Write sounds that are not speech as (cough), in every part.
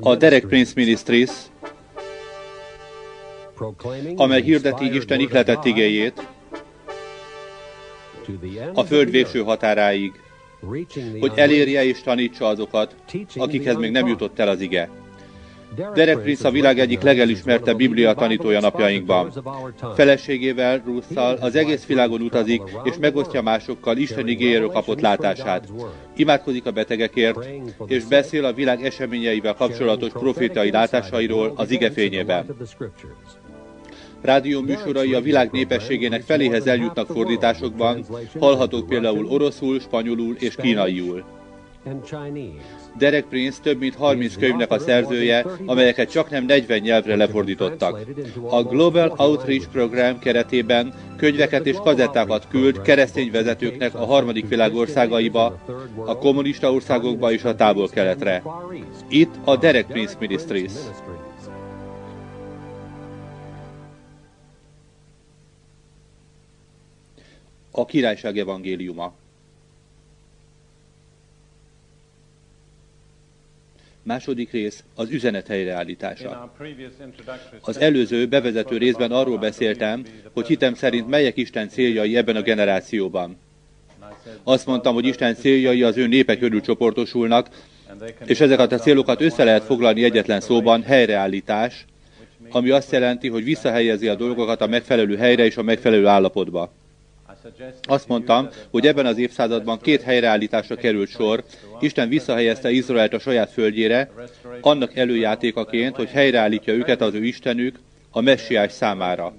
A Derek Prince Ministries, amely hirdeti Isten ihletett igéjét a föld végső határáig, hogy elérje és tanítsa azokat, akikhez még nem jutott el az ige. Derek Prince a világ egyik legelismertebb biblia tanítója napjainkban. Feleségével, Russzal az egész világon utazik, és megosztja másokkal Isten igényéről kapott látását. Imádkozik a betegekért, és beszél a világ eseményeivel kapcsolatos profétai látásairól az ige fényében. Rádió műsorai a világ népességének feléhez eljutnak fordításokban, hallhatók például oroszul, spanyolul és kínaiul. Derek Prince több mint 30 könyvnek a szerzője, amelyeket csak nem 40 nyelvre lefordítottak. A Global Outreach Program keretében könyveket és kazettákat küld keresztény vezetőknek a harmadik világ országaiba, a kommunista országokba és a távol-keletre. Itt a Derek Prince Ministries. A királyság evangéliuma. Második rész az üzenet helyreállítása. Az előző bevezető részben arról beszéltem, hogy hitem szerint melyek Isten céljai ebben a generációban. Azt mondtam, hogy Isten céljai az ő népe körül csoportosulnak, és ezeket a célokat össze lehet foglalni egyetlen szóban, helyreállítás, ami azt jelenti, hogy visszahelyezi a dolgokat a megfelelő helyre és a megfelelő állapotba. Azt mondtam, hogy ebben az évszázadban két helyreállításra került sor. Isten visszahelyezte Izraelt a saját földjére, annak előjátékaként, hogy helyreállítja őket az ő Istenük a messiás számára.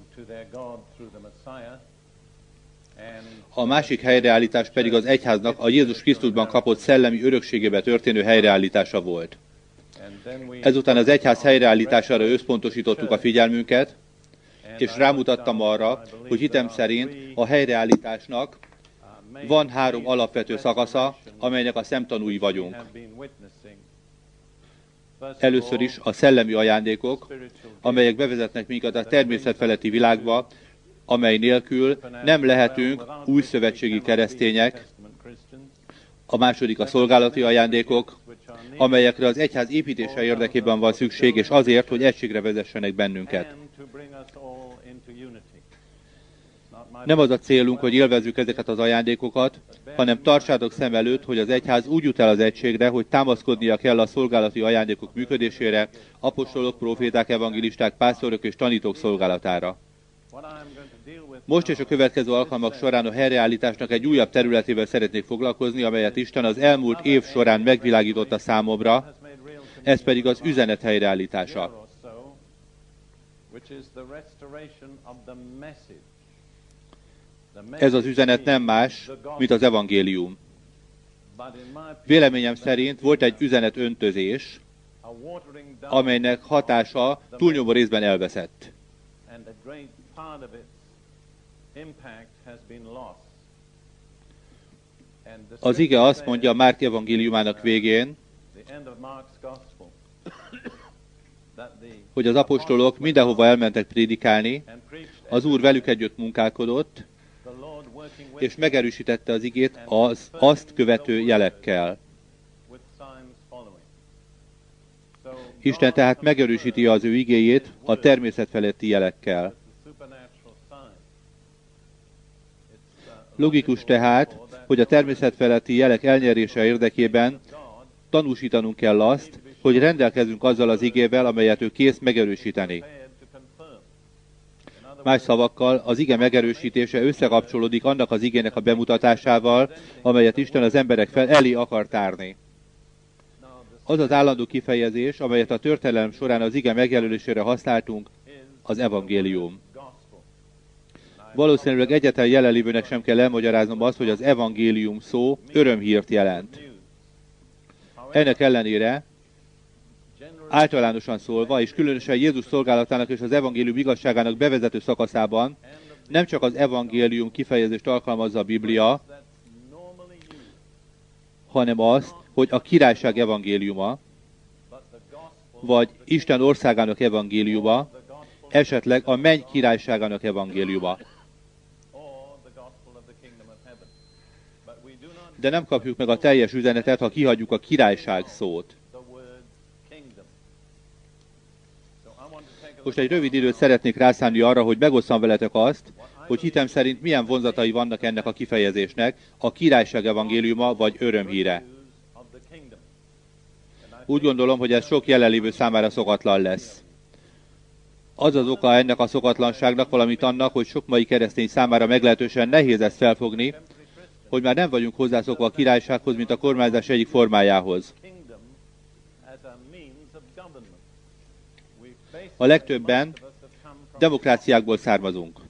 A másik helyreállítás pedig az egyháznak a Jézus Krisztusban kapott szellemi örökségébe történő helyreállítása volt. Ezután az egyház helyreállítására összpontosítottuk a figyelmünket, és rámutattam arra, hogy hitem szerint a helyreállításnak van három alapvető szakasza, amelynek a szemtanúi vagyunk. Először is a szellemi ajándékok, amelyek bevezetnek minket a természetfeletti világba, amely nélkül nem lehetünk új szövetségi keresztények. A második a szolgálati ajándékok, amelyekre az egyház építése érdekében van szükség, és azért, hogy egységre vezessenek bennünket. Nem az a célunk, hogy élvezzük ezeket az ajándékokat, hanem tartsátok szem előtt, hogy az egyház úgy jut el az egységre, hogy támaszkodnia kell a szolgálati ajándékok működésére, apostolok, proféták, evangelisták, pásztorok és tanítók szolgálatára. Most és a következő alkalmak során a helyreállításnak egy újabb területével szeretnék foglalkozni, amelyet Isten az elmúlt év során megvilágította számomra, ez pedig az üzenet helyreállítása. Ez az üzenet nem más, mint az evangélium. Véleményem szerint volt egy üzenet öntözés, amelynek hatása túlnyomó részben elveszett. Az ige azt mondja Márk evangéliumának végén, (coughs) hogy az apostolok mindenhova elmentek prédikálni, az Úr velük együtt munkálkodott, és megerősítette az igét az azt követő jelekkel. Isten tehát megerősíti az ő igéjét a természet feletti jelekkel. Logikus tehát, hogy a természet feletti jelek elnyerése érdekében tanúsítanunk kell azt, hogy rendelkezünk azzal az igével, amelyet ő kész megerősíteni. Más szavakkal, az ige megerősítése összekapcsolódik annak az igének a bemutatásával, amelyet Isten az emberek fel elé akar tárni. Az az állandó kifejezés, amelyet a történelem során az ige megjelölésére használtunk, az evangélium. Valószínűleg egyetlen jelenlévőnek sem kell elmagyaráznom azt, hogy az evangélium szó örömhírt jelent. Ennek ellenére általánosan szólva, és különösen Jézus szolgálatának és az evangélium igazságának bevezető szakaszában nem csak az evangélium kifejezést alkalmazza a Biblia, hanem azt, hogy a királyság evangéliuma, vagy Isten országának evangéliuma, esetleg a menny királyságának evangéliuma. De nem kapjuk meg a teljes üzenetet, ha kihagyjuk a királyság szót. Most egy rövid időt szeretnék rászánni arra, hogy megosszam veletek azt, hogy hitem szerint milyen vonzatai vannak ennek a kifejezésnek, a királyság evangéliuma vagy örömhíre. Úgy gondolom, hogy ez sok jelenlévő számára szokatlan lesz. Az az oka ennek a szokatlanságnak, valamint annak, hogy sok mai keresztény számára meglehetősen nehéz ezt felfogni, hogy már nem vagyunk hozzászokva a királysághoz, mint a kormányzás egyik formájához. A legtöbben demokráciákból származunk.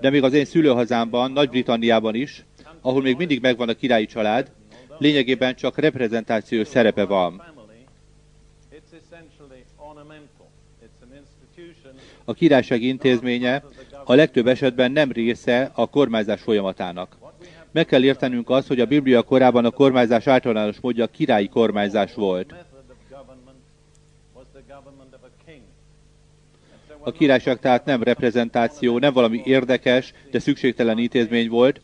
De még az én szülőhazámban, Nagy-Britanniában is, ahol még mindig megvan a királyi család, lényegében csak reprezentációs szerepe van. A királyság intézménye a legtöbb esetben nem része a kormányzás folyamatának. Meg kell értenünk azt, hogy a Biblia korában a kormányzás általános módja királyi kormányzás volt. A királyság tehát nem reprezentáció, nem valami érdekes, de szükségtelen intézmény volt,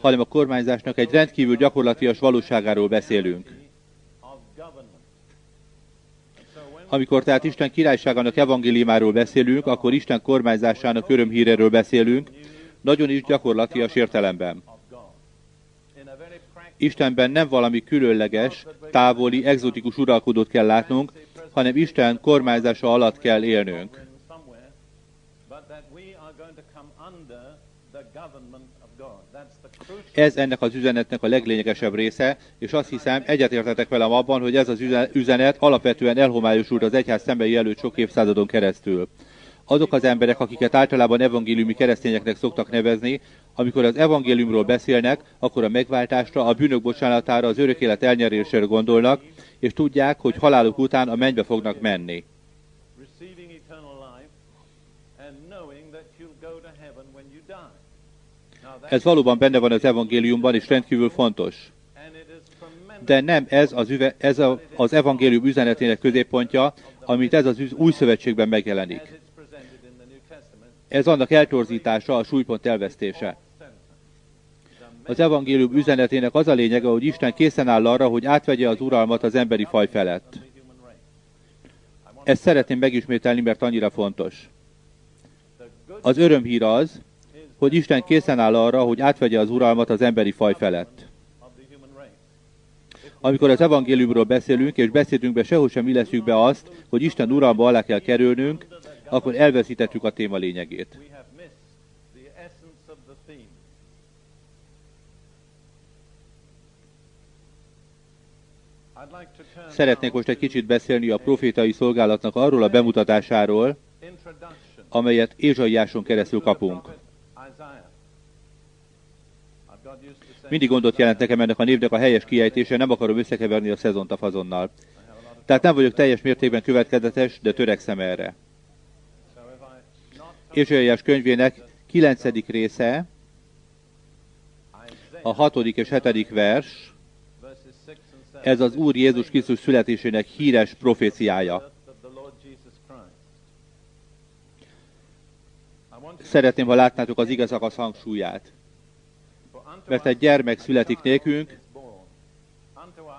hanem a kormányzásnak egy rendkívül gyakorlatias valóságáról beszélünk. Amikor tehát Isten királyságának evangéliumáról beszélünk, akkor Isten kormányzásának örömhíreről beszélünk, nagyon is gyakorlatias értelemben. Istenben nem valami különleges, távoli, exotikus uralkodót kell látnunk, hanem Isten kormányzása alatt kell élnünk. Ez ennek az üzenetnek a leglényegesebb része, és azt hiszem, egyetértetek velem abban, hogy ez az üzenet alapvetően elhomályosult az egyház szembei előtt sok évszázadon keresztül. Azok az emberek, akiket általában evangéliumi keresztényeknek szoktak nevezni, amikor az evangéliumról beszélnek, akkor a megváltásra, a bűnök bocsánatára, az örök élet elnyerésére gondolnak, és tudják, hogy haláluk után a mennybe fognak menni. Ez valóban benne van az evangéliumban, és rendkívül fontos. De nem ez az, üve, ez a, az evangélium üzenetének középpontja, amit ez az új szövetségben megjelenik. Ez annak eltorzítása, a súlypont elvesztése. Az evangélium üzenetének az a lényege, hogy Isten készen áll arra, hogy átvegye az uralmat az emberi faj felett. Ezt szeretném megismételni, mert annyira fontos. Az örömhír az, hogy Isten készen áll arra, hogy átvegye az uralmat az emberi faj felett. Amikor az evangéliumról beszélünk, és beszédünkbe sehol sem illeszünk be azt, hogy Isten uralma alá kell kerülnünk, akkor elveszítettük a téma lényegét. Szeretnék most egy kicsit beszélni a profétai szolgálatnak arról a bemutatásáról, amelyet Ézsaiáson keresztül kapunk. Mindig gondot jelent nekem ennek a névnek a helyes kiejtése, nem akarom összekeverni a szezont a fazonnal. Tehát nem vagyok teljes mértékben következetes, de törekszem erre. Ézsaiás könyvének 9. része, a 6. és 7. vers, ez az Úr Jézus Krisztus születésének híres proféciája. Szeretném, ha látnátok az igazakasz hangsúlyát mert egy gyermek születik nékünk,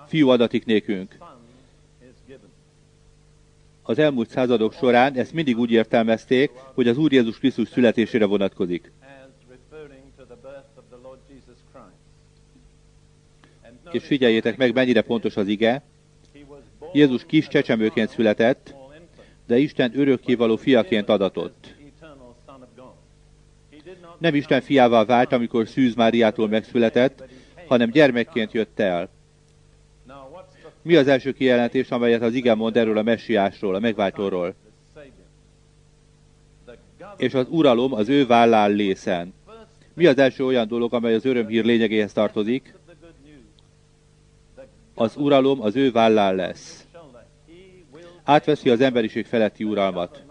fiú adatik nékünk. Az elmúlt századok során ezt mindig úgy értelmezték, hogy az Úr Jézus Krisztus születésére vonatkozik. És figyeljétek meg, mennyire pontos az ige. Jézus kis csecsemőként született, de Isten örökkévaló fiaként adatott nem Isten fiává vált, amikor Szűz Máriától megszületett, hanem gyermekként jött el. Mi az első kijelentés, amelyet az igen mond erről a messiásról, a megváltóról? És az uralom az ő vállán lészen. Mi az első olyan dolog, amely az örömhír lényegéhez tartozik? Az uralom az ő vállán lesz. Átveszi az emberiség feletti uralmat.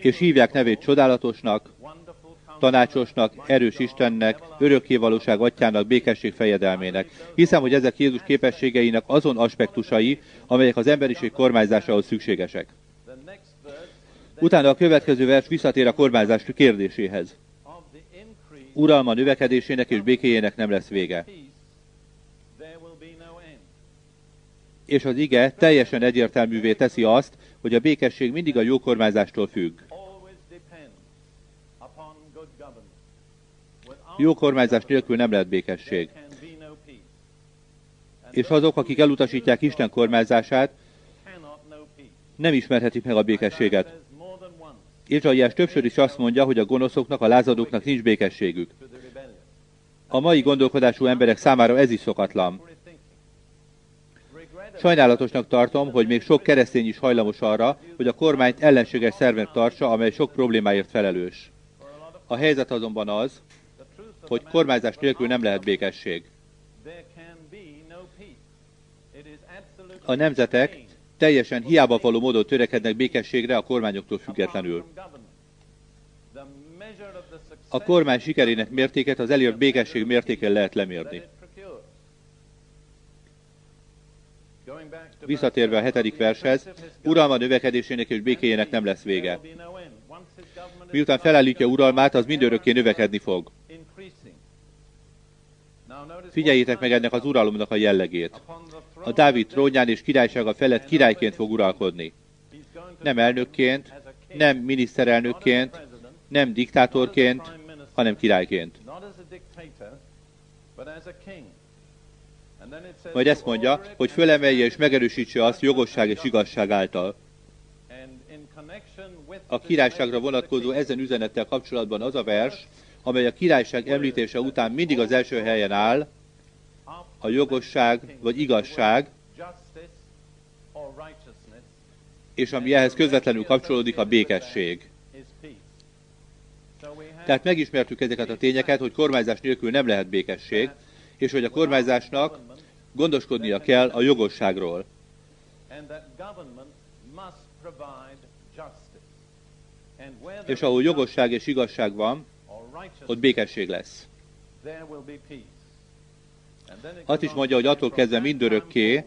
És hívják nevét csodálatosnak, tanácsosnak, erős Istennek, örökkévalóság atyának, békesség fejedelmének. Hiszem, hogy ezek Jézus képességeinek azon aspektusai, amelyek az emberiség kormányzásához szükségesek. Utána a következő vers visszatér a kormányzás kérdéséhez. Uralma növekedésének és békéjének nem lesz vége. És az ige teljesen egyértelművé teszi azt, hogy a békesség mindig a jó kormányzástól függ. Jó kormányzás nélkül nem lehet békesség. És azok, akik elutasítják Isten kormányzását, nem ismerhetik meg a békességet. Ézsaiás többször is azt mondja, hogy a gonoszoknak, a lázadóknak nincs békességük. A mai gondolkodású emberek számára ez is szokatlan. Sajnálatosnak tartom, hogy még sok keresztény is hajlamos arra, hogy a kormányt ellenséges szervnek tartsa, amely sok problémáért felelős. A helyzet azonban az, hogy kormányzás nélkül nem lehet békesség. A nemzetek teljesen hiába való módon törekednek békességre a kormányoktól függetlenül. A kormány sikerének mértéket az elért békesség mértékén lehet lemérni. Visszatérve a hetedik vershez, uralma növekedésének és békéjének nem lesz vége. Miután felállítja uralmát, az mindörökké növekedni fog. Figyeljétek meg ennek az uralomnak a jellegét. A Dávid trónján és királysága felett királyként fog uralkodni. Nem elnökként, nem miniszterelnökként, nem diktátorként, hanem királyként. Majd ezt mondja, hogy fölemelje és megerősítse azt jogosság és igazság által. A királyságra vonatkozó ezen üzenettel kapcsolatban az a vers, amely a királyság említése után mindig az első helyen áll, a jogosság vagy igazság, és ami ehhez közvetlenül kapcsolódik, a békesség. Tehát megismertük ezeket a tényeket, hogy kormányzás nélkül nem lehet békesség, és hogy a kormányzásnak gondoskodnia kell a jogosságról. És ahol jogosság és igazság van, ott békesség lesz. Azt is mondja, hogy attól kezdve mindörökké,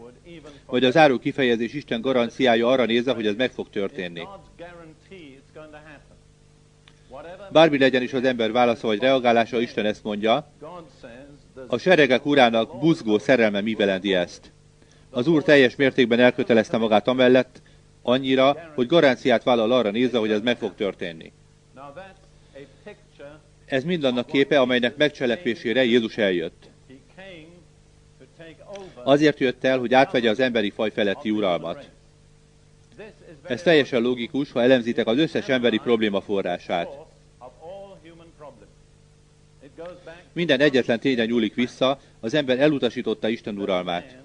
vagy az áró kifejezés Isten garanciája arra nézve, hogy ez meg fog történni. Bármi legyen is az ember válasza vagy reagálása, Isten ezt mondja, a seregek urának buzgó szerelme mivelendi ezt. Az Úr teljes mértékben elkötelezte magát amellett, annyira, hogy garanciát vállal arra nézve, hogy ez meg fog történni. Ez mindannak képe, amelynek megcselekvésére Jézus eljött. Azért jött el, hogy átvegye az emberi faj feletti uralmat. Ez teljesen logikus, ha elemzitek az összes emberi probléma forrását. Minden egyetlen tényen nyúlik vissza, az ember elutasította Isten uralmát.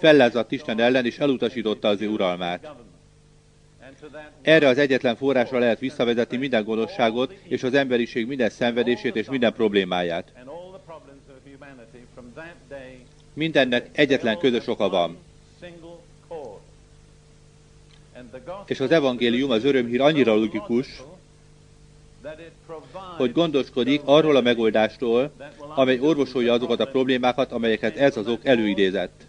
Fellázadt Isten ellen, és elutasította az ő uralmát. Erre az egyetlen forrásra lehet visszavezetni minden gonoszságot, és az emberiség minden szenvedését és minden problémáját. Mindennek egyetlen közös oka van. És az evangélium, az örömhír annyira logikus, hogy gondoskodik arról a megoldástól, amely orvosolja azokat a problémákat, amelyeket ez az ok előidézett.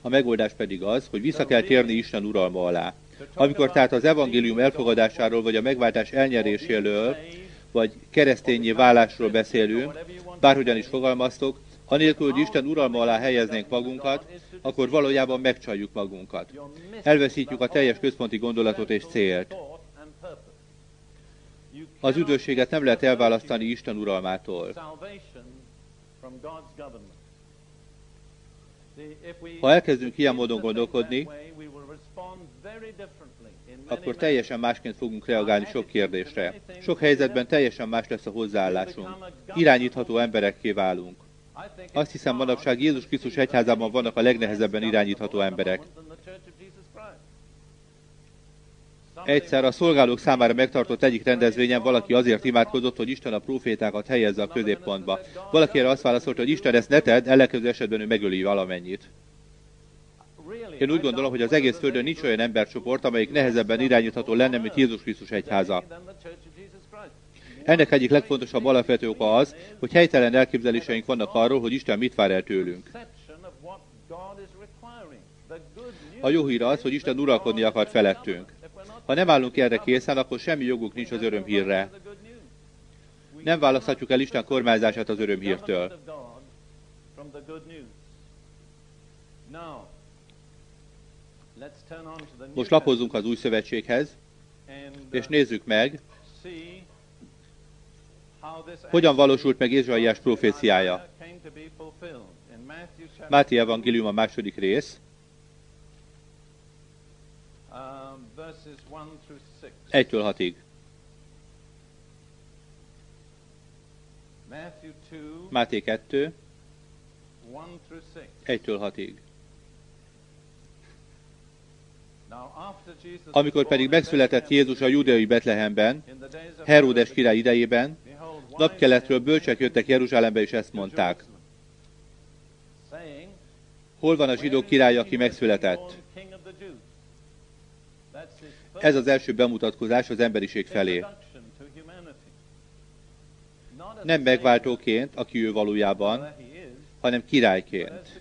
A megoldás pedig az, hogy vissza kell térni Isten uralma alá. Amikor tehát az evangélium elfogadásáról, vagy a megváltás elnyeréséről, vagy keresztényi válásról beszélünk, bárhogyan is fogalmaztok, anélkül, hogy Isten uralma alá helyeznénk magunkat, akkor valójában megcsaljuk magunkat. Elveszítjük a teljes központi gondolatot és célt. Az üdvösséget nem lehet elválasztani Isten uralmától. Ha elkezdünk ilyen módon gondolkodni, akkor teljesen másként fogunk reagálni sok kérdésre. Sok helyzetben teljesen más lesz a hozzáállásunk. Irányítható emberekké válunk. Azt hiszem, manapság Jézus Krisztus egyházában vannak a legnehezebben irányítható emberek. Egyszer a szolgálók számára megtartott egyik rendezvényen valaki azért imádkozott, hogy Isten a profétákat helyezze a középpontba. Valaki erre azt válaszolta, hogy Isten ezt ne tedd, ellenkező esetben ő megöli valamennyit. Én úgy gondolom, hogy az egész Földön nincs olyan embercsoport, amelyik nehezebben irányítható lenne, mint Jézus Krisztus egyháza. Ennek egyik legfontosabb alapvető oka az, hogy helytelen elképzeléseink vannak arról, hogy Isten mit vár el tőlünk. A jó hír az, hogy Isten uralkodni akar felettünk. Ha nem állunk erre készen, akkor semmi joguk nincs az örömhírre. Nem választhatjuk el Isten kormányzását az örömhírtől. Most lapozzunk az új szövetséghez, és nézzük meg, hogyan valósult meg Izraeliás proféciája. Máté evangélium a második rész, egytől hatig. Máté 2, 1-től 6-ig. Amikor pedig megszületett Jézus a judeai Betlehemben, Heródes király idejében, napkeletről bölcsek jöttek Jeruzsálembe, és ezt mondták. Hol van a zsidók király, aki megszületett? Ez az első bemutatkozás az emberiség felé. Nem megváltóként, aki ő valójában, hanem királyként.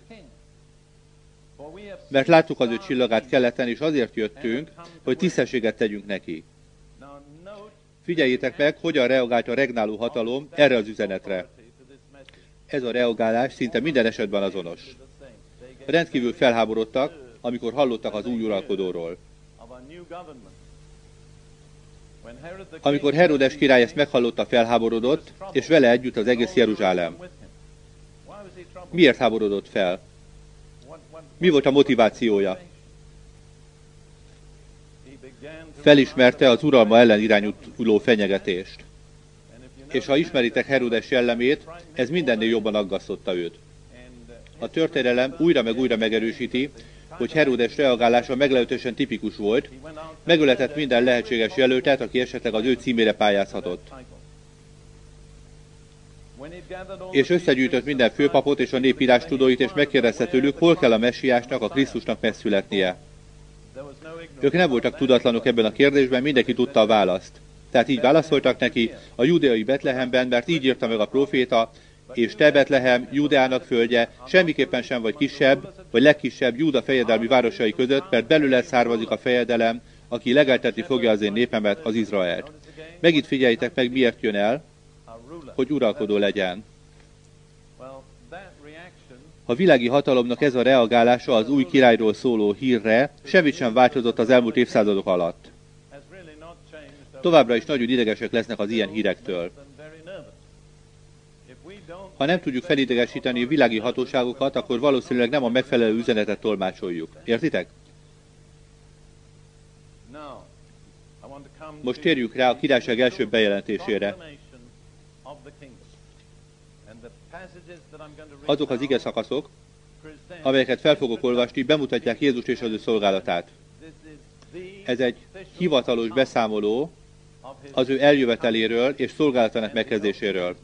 Mert láttuk az ő csillagát keleten, és azért jöttünk, hogy tisztességet tegyünk neki. Figyeljétek meg, hogyan reagált a regnáló hatalom erre az üzenetre. Ez a reagálás szinte minden esetben azonos. Rendkívül felháborodtak, amikor hallottak az új uralkodóról. Amikor Herodes király ezt meghallotta, felháborodott, és vele együtt az egész Jeruzsálem. Miért háborodott fel? Mi volt a motivációja? Felismerte az uralma ellen irányuló fenyegetést. És ha ismeritek Herodes jellemét, ez mindennél jobban aggasztotta őt. A történelem újra meg újra megerősíti, hogy Herodes reagálása meglehetősen tipikus volt, megöletett minden lehetséges jelöltet, aki esetleg az ő címére pályázhatott. És összegyűjtött minden főpapot és a népírás tudóit, és megkérdezte tőlük, hol kell a messiásnak, a Krisztusnak megszületnie. Ők nem voltak tudatlanok ebben a kérdésben, mindenki tudta a választ. Tehát így válaszoltak neki a judeai Betlehemben, mert így írta meg a proféta, és te Betlehem, Júdeának földje, semmiképpen sem vagy kisebb, vagy legkisebb Júda fejedelmi városai között, mert belőle származik a fejedelem, aki legeltetni fogja az én népemet, az Izraelt. Megint figyeljétek meg, miért jön el, hogy uralkodó legyen. A világi hatalomnak ez a reagálása az új királyról szóló hírre semmit sem változott az elmúlt évszázadok alatt. Továbbra is nagyon idegesek lesznek az ilyen hírektől. Ha nem tudjuk felidegesíteni a világi hatóságokat, akkor valószínűleg nem a megfelelő üzenetet tolmácsoljuk. Értitek? Most térjük rá a királyság első bejelentésére. Azok az ige szakaszok, amelyeket fel fogok olvasni, bemutatják Jézus és az ő szolgálatát. Ez egy hivatalos beszámoló az ő eljöveteléről és szolgálatának megkezdéséről.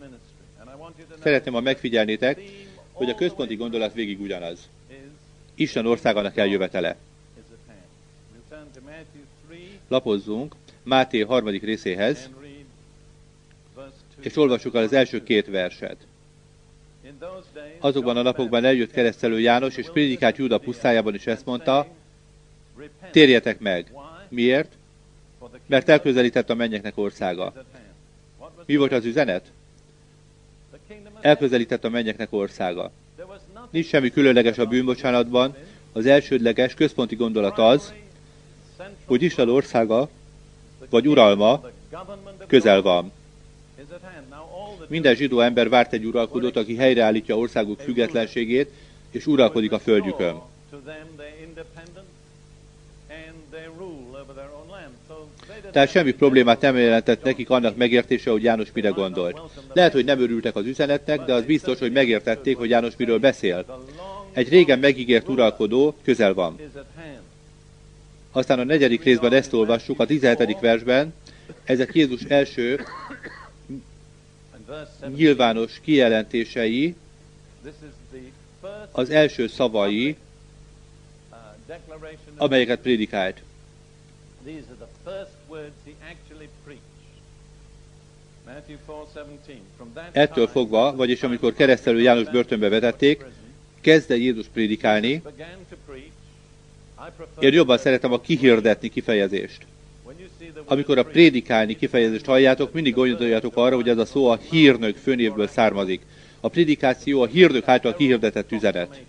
Szeretném, ha megfigyelnétek, hogy a központi gondolat végig ugyanaz. Isten országának eljövetele. Lapozzunk Máté harmadik részéhez, és olvassuk el az első két verset. Azokban a napokban eljött keresztelő János, és prédikált Júda pusztájában is ezt mondta, térjetek meg. Miért? Mert elközelített a mennyeknek országa. Mi volt az üzenet? Elközelített a mennyeknek országa. Nincs semmi különleges a bűnbocsánatban, az elsődleges központi gondolat az, hogy Isten országa, vagy uralma közel van. Minden zsidó ember várt egy uralkodót, aki helyreállítja országuk függetlenségét, és uralkodik a földjükön. Tehát semmi problémát nem jelentett nekik annak megértése, hogy János mire gondolt. Lehet, hogy nem örültek az üzenetnek, de az biztos, hogy megértették, hogy János miről beszél. Egy régen megígért uralkodó közel van. Aztán a negyedik részben ezt olvassuk, a 17. versben, ezek Jézus első nyilvános kijelentései, az első szavai, amelyeket prédikált. Ettől fogva, vagyis amikor keresztelő János börtönbe vetették, kezdte Jézus prédikálni. Én jobban szeretem a kihirdetni kifejezést. Amikor a prédikálni kifejezést halljátok, mindig gondoljatok arra, hogy ez a szó a hírnök főnévből származik. A prédikáció a hírnök által kihirdetett üzenet.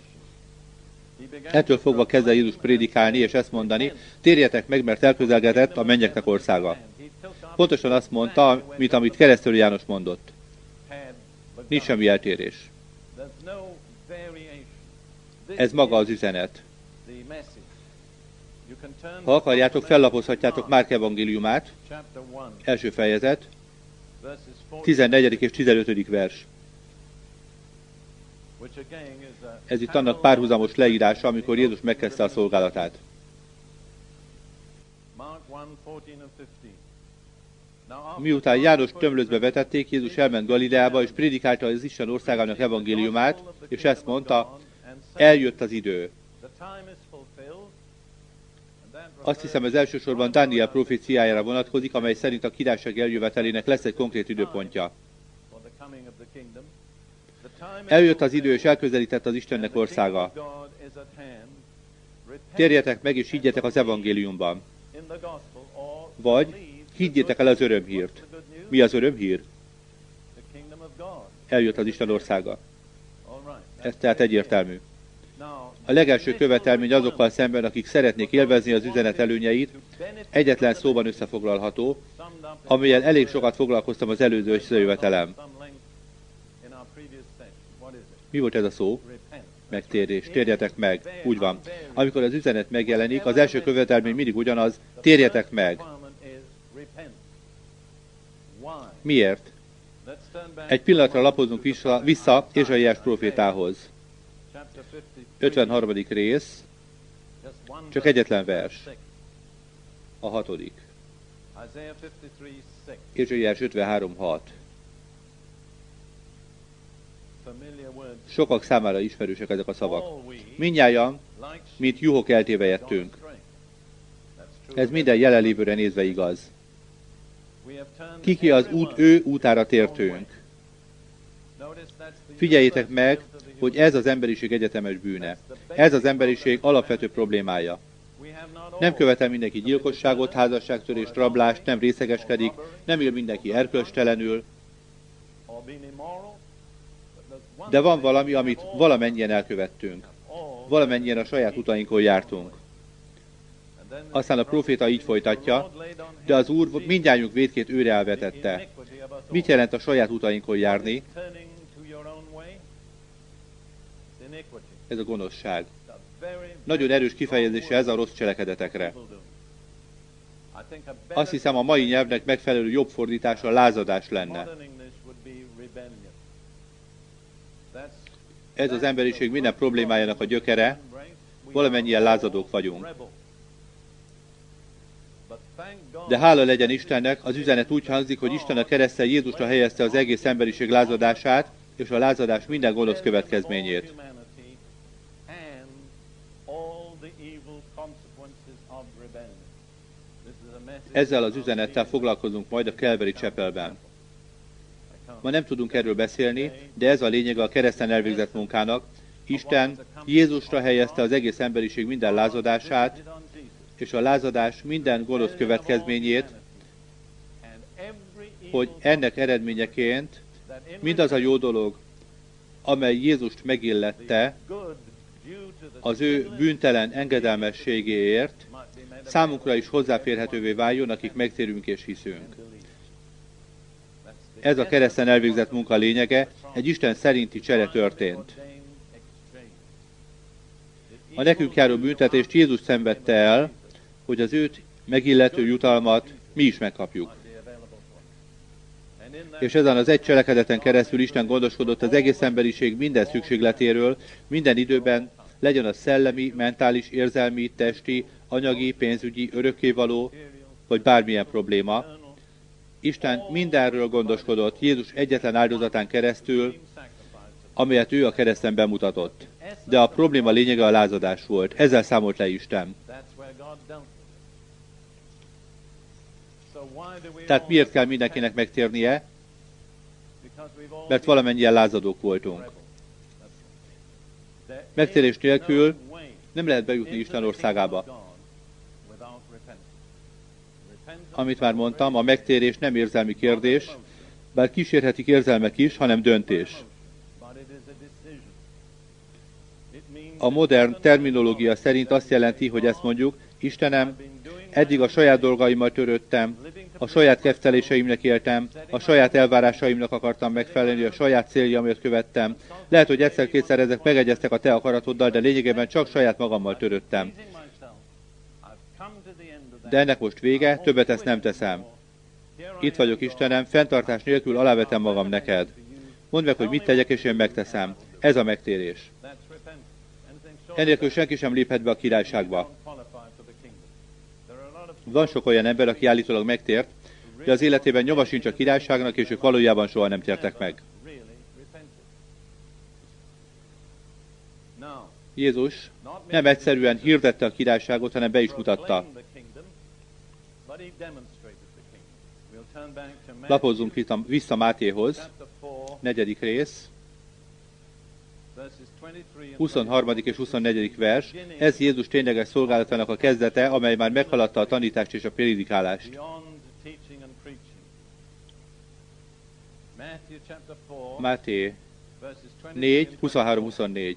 Ettől fogva kezdve Jézus prédikálni és ezt mondani, térjetek meg, mert elközelgetett a mennyeknek országa. Pontosan azt mondta, mint amit keresztelő János mondott. Nincs semmi eltérés. Ez maga az üzenet. Ha akarjátok, fellapozhatjátok Márk evangéliumát, első fejezet, 14. és 15. vers. Ez itt annak párhuzamos leírása, amikor Jézus megkezdte a szolgálatát. Miután János tömlözbe vetették, Jézus elment Galileába, és prédikálta az Isten országának evangéliumát, és ezt mondta, eljött az idő. Azt hiszem, ez elsősorban Daniel proféciájára vonatkozik, amely szerint a királyság eljövetelének lesz egy konkrét időpontja. Eljött az idő, és elközelített az Istennek országa. Térjetek meg, és higgyetek az evangéliumban. Vagy higgyétek el az örömhírt. Mi az örömhír? Eljött az Isten országa. Ez tehát egyértelmű. A legelső követelmény azokkal szemben, akik szeretnék élvezni az üzenet előnyeit, egyetlen szóban összefoglalható, amelyen elég sokat foglalkoztam az előző összejövetelem. Mi volt ez a szó? Megtérés. Térjetek meg. Úgy van. Amikor az üzenet megjelenik, az első követelmény mindig ugyanaz, térjetek meg. Miért? Egy pillanatra lapozunk vissza, vissza Ézsaiás profétához. 53. rész, csak egyetlen vers. A hatodik. Ézsaiás 53.6. Sokak számára ismerősek ezek a szavak. Mindnyájan, mint juhok eltévejettünk. Ez minden jelenlévőre nézve igaz. Kiki az út, ő útára tértünk. Figyeljétek meg, hogy ez az emberiség egyetemes bűne. Ez az emberiség alapvető problémája. Nem követel mindenki gyilkosságot, házasságtörést, rablást, nem részegeskedik, nem él mindenki erkölcstelenül, de van valami, amit valamennyien elkövettünk. Valamennyien a saját utainkon jártunk. Aztán a proféta így folytatja, de az Úr mindjárt védkét őre elvetette. Mit jelent a saját utainkon járni? Ez a gonoszság. Nagyon erős kifejezése ez a rossz cselekedetekre. Azt hiszem a mai nyelvnek megfelelő jobb fordítása lázadás lenne. Ez az emberiség minden problémájának a gyökere, valamennyien lázadók vagyunk. De hála legyen Istennek, az üzenet úgy hangzik, hogy Isten a keresztel Jézusra helyezte az egész emberiség lázadását, és a lázadás minden gonosz következményét. Ezzel az üzenettel foglalkozunk majd a Kelveri Csepelben. Ma nem tudunk erről beszélni, de ez a lényege a kereszten elvégzett munkának. Isten Jézusra helyezte az egész emberiség minden lázadását, és a lázadás minden gonosz következményét, hogy ennek eredményeként mindaz a jó dolog, amely Jézust megillette, az ő bűntelen engedelmességéért számunkra is hozzáférhetővé váljon, akik megtérünk és hiszünk. Ez a kereszten elvégzett munka lényege, egy Isten szerinti csere történt. A nekünk járó büntetést Jézus szenvedte el, hogy az őt megillető jutalmat mi is megkapjuk. És ezen az egy cselekedeten keresztül Isten gondoskodott az egész emberiség minden szükségletéről, minden időben, legyen a szellemi, mentális, érzelmi, testi, anyagi, pénzügyi, örökkévaló, vagy bármilyen probléma, Isten mindenről gondoskodott Jézus egyetlen áldozatán keresztül, amelyet ő a kereszten bemutatott. De a probléma lényege a lázadás volt. Ezzel számolt le Isten. Tehát miért kell mindenkinek megtérnie? Mert valamennyien lázadók voltunk. Megtérés nélkül nem lehet bejutni Isten országába. Amit már mondtam, a megtérés nem érzelmi kérdés, bár kísérhetik érzelmek is, hanem döntés. A modern terminológia szerint azt jelenti, hogy ezt mondjuk, Istenem, eddig a saját dolgaimmal törődtem, a saját kefteléseimnek éltem, a saját elvárásaimnak akartam megfelelni, a saját céljaimat követtem. Lehet, hogy egyszer-kétszer ezek megegyeztek a te akaratoddal, de lényegében csak saját magammal törődtem. De ennek most vége, többet ezt nem teszem. Itt vagyok, Istenem, fenntartás nélkül alávetem magam neked. Mondd meg, hogy mit tegyek, és én megteszem. Ez a megtérés. Enélkül senki sem léphet be a királyságba. Van sok olyan ember, aki állítólag megtért, de az életében nyoma sincs a királyságnak, és ők valójában soha nem tértek meg. Jézus nem egyszerűen hirdette a királyságot, hanem be is mutatta. Lapozzunk vissza Mátéhoz, negyedik rész, 23. és 24. vers, ez Jézus tényleges szolgálatának a kezdete, amely már meghaladta a tanítást és a prédikálást. Máté 4, 23-24.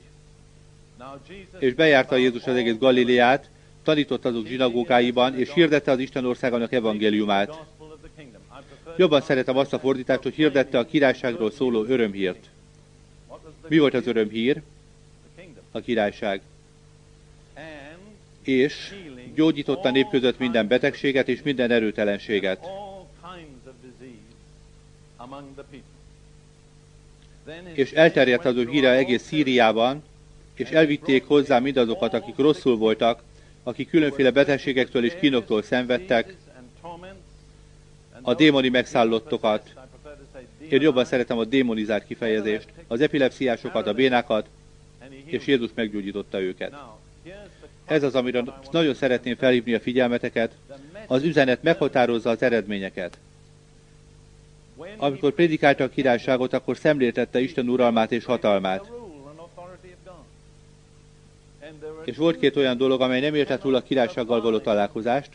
És bejárta Jézus az egész Galileát, tanított azok zsinagógáiban, és hirdette az Isten országának evangéliumát. Jobban szeretem azt a fordítást, hogy hirdette a királyságról szóló örömhírt. Mi volt az örömhír? A királyság. És gyógyította nép között minden betegséget és minden erőtelenséget. És elterjedt az ő híre egész Szíriában, és elvitték hozzá mindazokat, akik rosszul voltak, akik különféle betegségektől és kínoktól szenvedtek, a démoni megszállottokat, én jobban szeretem a démonizált kifejezést, az epilepsziásokat, a bénákat, és Jézus meggyógyította őket. Ez az, amire nagyon szeretném felhívni a figyelmeteket. Az üzenet meghatározza az eredményeket. Amikor prédikálta a királyságot, akkor szemléltette Isten uralmát és hatalmát. És volt két olyan dolog, amely nem érte túl a királysággal való találkozást,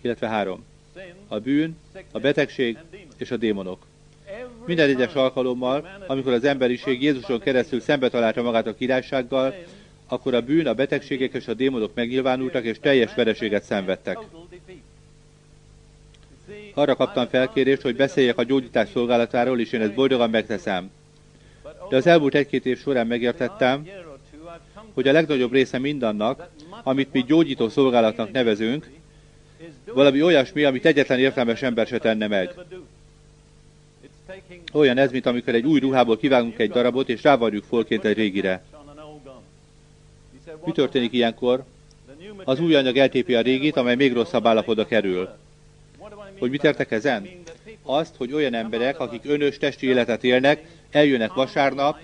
illetve három. A bűn, a betegség és a démonok. Minden egyes alkalommal, amikor az emberiség Jézuson keresztül szembe találta magát a királysággal, akkor a bűn, a betegségek és a démonok megnyilvánultak, és teljes vereséget szenvedtek. Arra kaptam felkérést, hogy beszéljek a gyógyítás szolgálatáról, és én ezt boldogan megteszem. De az elmúlt egy-két év során megértettem, hogy a legnagyobb része mindannak, amit mi gyógyító szolgálatnak nevezünk, valami olyasmi, amit egyetlen értelmes ember se tenne meg. Olyan ez, mint amikor egy új ruhából kivágunk egy darabot, és rávarjuk folként egy régire. Mi történik ilyenkor? Az új anyag eltépi a régit, amely még rosszabb állapotba kerül. Hogy mit értek ezen? Azt, hogy olyan emberek, akik önös testi életet élnek, eljönnek vasárnap,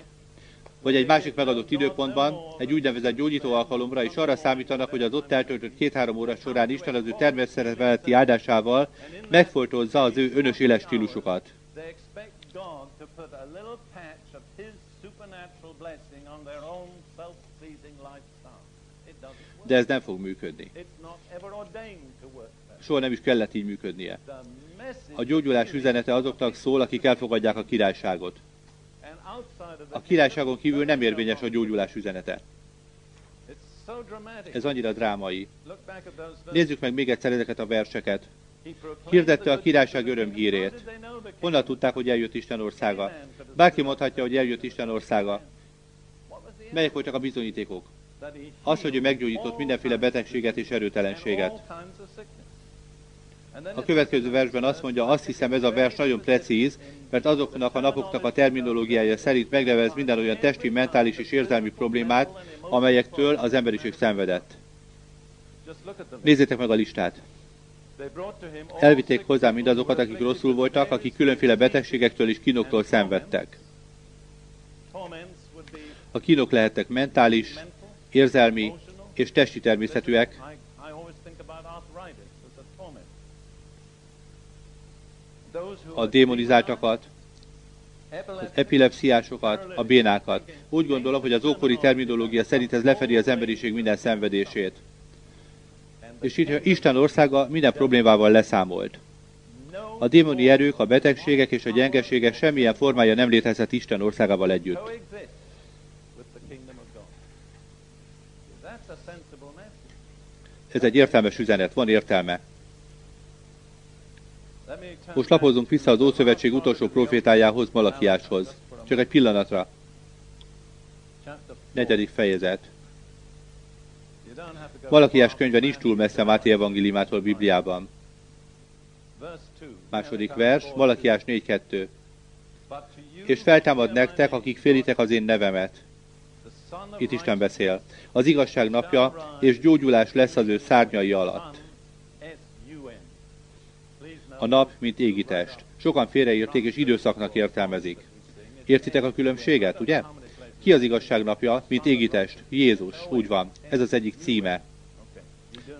vagy egy másik megadott időpontban, egy úgynevezett gyógyító alkalomra, és arra számítanak, hogy az ott eltöltött két-három óra során Isten az ő természetveleti áldásával megfoltozza az ő önös életstílusukat. De ez nem fog működni. Soha nem is kellett így működnie. A gyógyulás üzenete azoknak szól, akik elfogadják a királyságot. A királyságon kívül nem érvényes a gyógyulás üzenete. Ez annyira drámai. Nézzük meg még egyszer ezeket a verseket. Hirdette a királyság örömhírét. Honnan tudták, hogy eljött Isten országa? Bárki mondhatja, hogy eljött Isten országa. Melyek voltak a bizonyítékok? Az, hogy ő meggyógyított mindenféle betegséget és erőtelenséget. A következő versben azt mondja, azt hiszem ez a vers nagyon precíz, mert azoknak a napoknak a terminológiája szerint megnevez minden olyan testi, mentális és érzelmi problémát, amelyektől az emberiség szenvedett. Nézzétek meg a listát. Elvitték hozzá mindazokat, akik rosszul voltak, akik különféle betegségektől és kínoktól szenvedtek. A kínok lehettek mentális, érzelmi és testi természetűek, a démonizáltakat, az epilepsziásokat, a bénákat. Úgy gondolom, hogy az ókori terminológia szerint ez lefedi az emberiség minden szenvedését. és Isten országa minden problémával leszámolt. A démoni erők, a betegségek és a gyengeségek semmilyen formája nem létezhet Isten országával együtt. Ez egy értelmes üzenet, van értelme. Most lapozunk vissza az Ószövetség utolsó profétájához, Malakiáshoz. Csak egy pillanatra. Negyedik fejezet. Malakiás könyve nincs túl messze Máté evangéliumától Bibliában. Második vers, Malakiás 4.2. És feltámad nektek, akik félitek az én nevemet. Itt Isten beszél. Az igazság napja, és gyógyulás lesz az ő szárnyai alatt. A nap, mint égitest. Sokan félreérték és időszaknak értelmezik. Értitek a különbséget, ugye? Ki az igazság napja, mint égitest? Jézus, úgy van. Ez az egyik címe.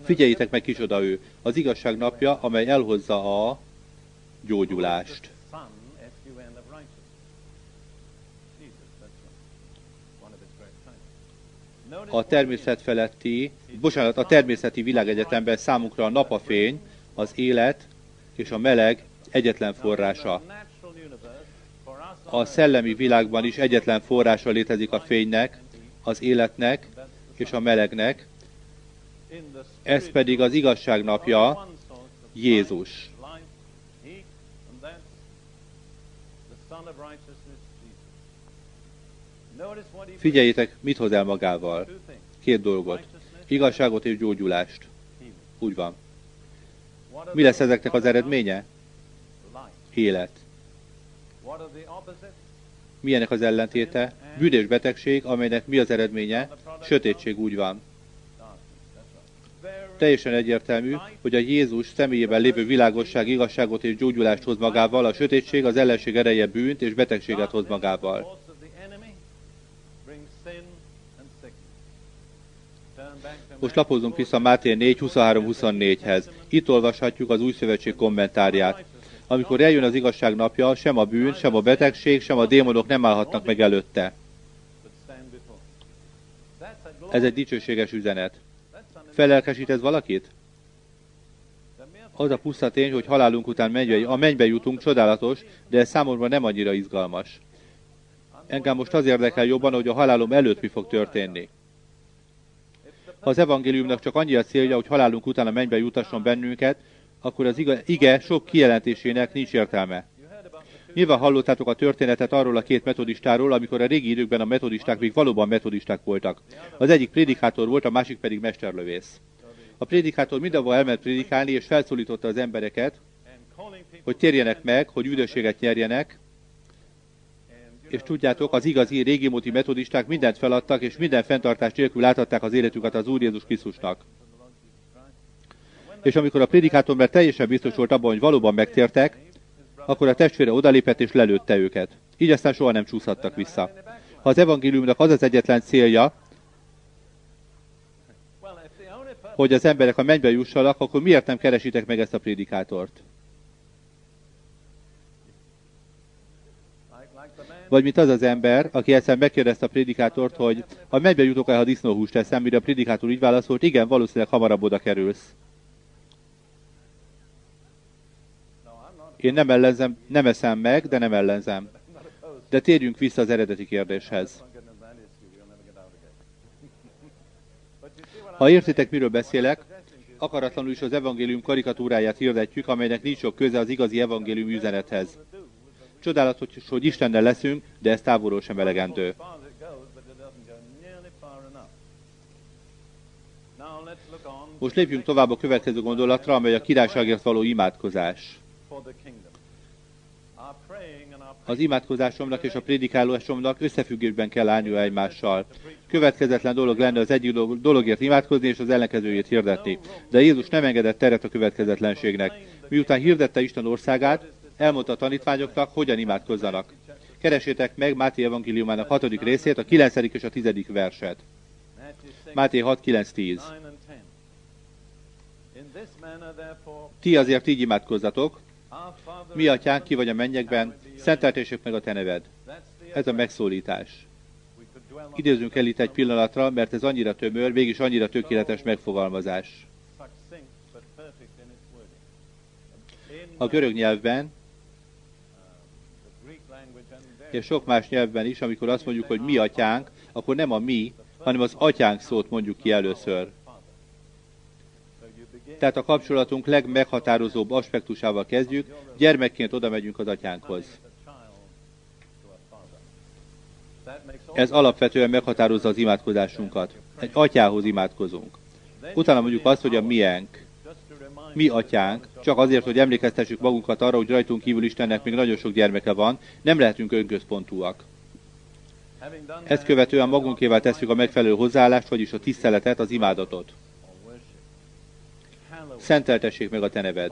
Figyeljétek meg, kicsoda ő. Az igazság napja, amely elhozza a gyógyulást. A természet feletti, bocsánat, a természeti világegyetemben számunkra a nap a fény, az élet és a meleg egyetlen forrása. A szellemi világban is egyetlen forrása létezik a fénynek, az életnek és a melegnek, ez pedig az igazság napja, Jézus. Figyeljétek, mit hoz el magával. Két dolgot. Igazságot és gyógyulást. Úgy van. Mi lesz ezeknek az eredménye? Élet. Milyenek az ellentéte? Bűn betegség, amelynek mi az eredménye? Sötétség úgy van. Teljesen egyértelmű, hogy a Jézus személyében lévő világosság igazságot és gyógyulást hoz magával, a sötétség az ellenség ereje bűnt és betegséget hoz magával. Most lapozunk vissza Máté 4, 23-24-hez. Itt olvashatjuk az új szövetség kommentárját. Amikor eljön az igazság napja, sem a bűn, sem a betegség, sem a démonok nem állhatnak meg előtte. Ez egy dicsőséges üzenet. Felelkesít ez valakit? Az a puszta tény, hogy halálunk után mennybe, a mennybe jutunk, csodálatos, de ez számomra nem annyira izgalmas. Engem most az érdekel jobban, hogy a halálom előtt mi fog történni. Ha az evangéliumnak csak annyi a célja, hogy halálunk után a mennybe jutasson bennünket, akkor az ige sok kijelentésének nincs értelme. Nyilván hallottátok a történetet arról a két metodistáról, amikor a régi időkben a metodisták még valóban metodisták voltak. Az egyik prédikátor volt, a másik pedig mesterlövész. A prédikátor mindenhol elment prédikálni, és felszólította az embereket, hogy térjenek meg, hogy üdvösséget nyerjenek, és tudjátok, az igazi régimóti metodisták mindent feladtak, és minden fenntartás nélkül átadták az életüket az Úr Jézus Krisztusnak. És amikor a prédikátor már teljesen biztos volt abban, hogy valóban megtértek, akkor a testvére odalépett és lelőtte őket. Így aztán soha nem csúszhattak vissza. Ha az evangéliumnak az az egyetlen célja, hogy az emberek a mennybe jussanak, akkor miért nem keresitek meg ezt a prédikátort? Vagy mint az az ember, aki egyszer megkérdezte a prédikátort, hogy ha mennybe jutok el, ha disznóhúst teszem, mire a prédikátor így válaszolt, igen, valószínűleg hamarabb oda kerülsz. Én nem ellenzem, nem eszem meg, de nem ellenzem. De térjünk vissza az eredeti kérdéshez. Ha értitek, miről beszélek, akaratlanul is az evangélium karikatúráját hirdetjük, amelynek nincs sok köze az igazi evangélium üzenethez. Csodálatos, hogy Istennel leszünk, de ez távolról sem elegendő. Most lépjünk tovább a következő gondolatra, amely a királyságért való imádkozás. Az imádkozásomnak és a prédikálásomnak összefüggésben kell állnia egymással. Következetlen dolog lenne az egyik dologért imádkozni és az ellenkezőjét hirdetni. De Jézus nem engedett teret a következetlenségnek. Miután hirdette Isten országát, elmondta a tanítványoknak, hogyan imádkozzanak. Keresétek meg Máté evangéliumának hatodik részét, a 9. és a 10. verset. Máté 6, 9, 10. Ti azért így imádkozzatok, mi atyánk, ki vagy a mennyekben, szenteltésük meg a te neved. Ez a megszólítás. Idézünk el itt egy pillanatra, mert ez annyira tömör, mégis annyira tökéletes megfogalmazás. A görög nyelvben és sok más nyelvben is, amikor azt mondjuk, hogy mi atyánk, akkor nem a mi, hanem az atyánk szót mondjuk ki először. Tehát a kapcsolatunk legmeghatározóbb aspektusával kezdjük, gyermekként oda megyünk az atyánkhoz. Ez alapvetően meghatározza az imádkozásunkat. Egy atyához imádkozunk. Utána mondjuk azt, hogy a miénk, mi atyánk, csak azért, hogy emlékeztessük magunkat arra, hogy rajtunk kívül Istennek még nagyon sok gyermeke van, nem lehetünk önközpontúak. Ezt követően magunkével tesszük a megfelelő hozzáállást, vagyis a tiszteletet, az imádatot. Szenteltessék meg a te neved.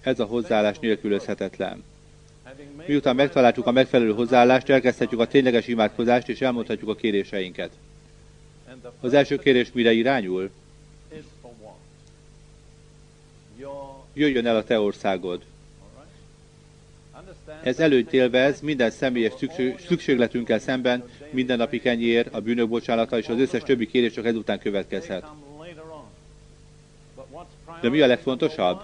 Ez a hozzáállás nélkülözhetetlen. Miután megtaláltuk a megfelelő hozzáállást, elkezdhetjük a tényleges imádkozást, és elmondhatjuk a kéréseinket. Az első kérés mire irányul? Jöjjön el a te országod. Ez előtt élvez minden személyes szükségletünkkel szemben, minden napi kenyér, a bűnök bocsánata és az összes többi kérés csak ezután következhet. De mi a legfontosabb?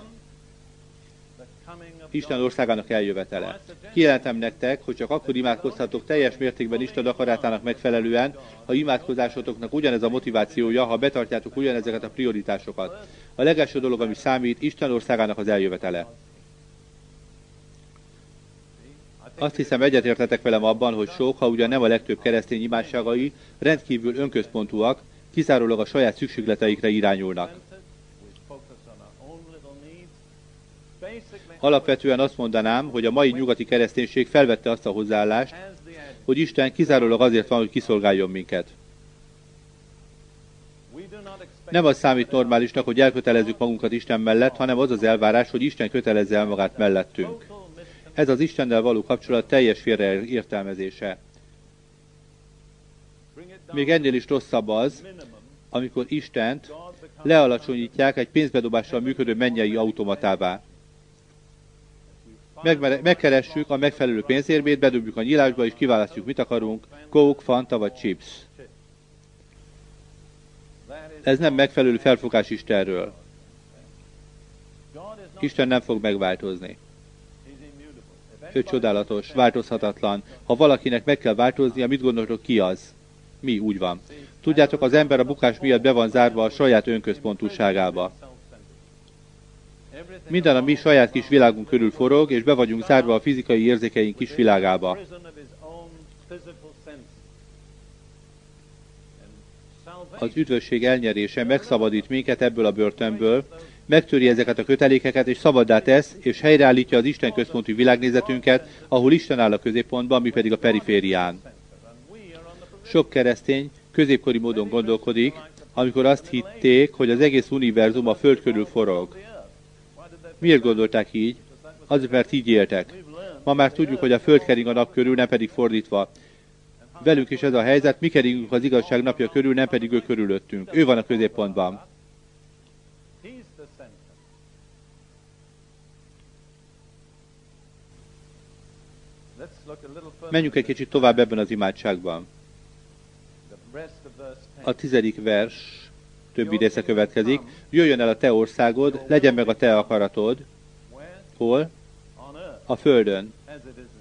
Isten országának eljövetele. Kijelentem nektek, hogy csak akkor imádkozhatok teljes mértékben Isten akarátának megfelelően, ha imádkozásotoknak ugyanez a motivációja, ha betartjátok ugyanezeket a prioritásokat. A legelső dolog, ami számít, Isten országának az eljövetele. Azt hiszem egyetértetek velem abban, hogy sok, ha ugyan nem a legtöbb keresztény imádságai, rendkívül önközpontúak, kizárólag a saját szükségleteikre irányulnak. Alapvetően azt mondanám, hogy a mai nyugati kereszténység felvette azt a hozzáállást, hogy Isten kizárólag azért van, hogy kiszolgáljon minket. Nem az számít normálisnak, hogy elkötelezzük magunkat Isten mellett, hanem az az elvárás, hogy Isten kötelezze el magát mellettünk. Ez az Istennel való kapcsolat teljes félreértelmezése. Még ennél is rosszabb az, amikor Istent lealacsonyítják egy pénzbedobással működő mennyei automatává. Meg, megkeressük a megfelelő pénzérmét, bedobjuk a nyílásba, és kiválasztjuk, mit akarunk, Coke, Fanta vagy Chips. Ez nem megfelelő felfogás Istenről. Isten nem fog megváltozni. Ő csodálatos, változhatatlan. Ha valakinek meg kell változnia, mit gondoltok, ki az? Mi, úgy van. Tudjátok, az ember a bukás miatt be van zárva a saját önközpontúságába. Minden a mi saját kis világunk körül forog, és be vagyunk zárva a fizikai érzékeink kis világába. Az üdvösség elnyerése megszabadít minket ebből a börtönből, megtöri ezeket a kötelékeket, és szabaddá tesz, és helyreállítja az Isten központú világnézetünket, ahol Isten áll a középpontban, mi pedig a periférián. Sok keresztény középkori módon gondolkodik, amikor azt hitték, hogy az egész univerzum a Föld körül forog. Miért gondolták így? Azért, mert így éltek. Ma már tudjuk, hogy a Föld kering a nap körül, nem pedig fordítva. Velünk is ez a helyzet, mi keringünk az igazság napja körül, nem pedig ő körülöttünk. Ő van a középpontban. Menjünk egy kicsit tovább ebben az imádságban. A tizedik vers többi része következik. Jöjjön el a te országod, legyen meg a te akaratod. Hol? A földön,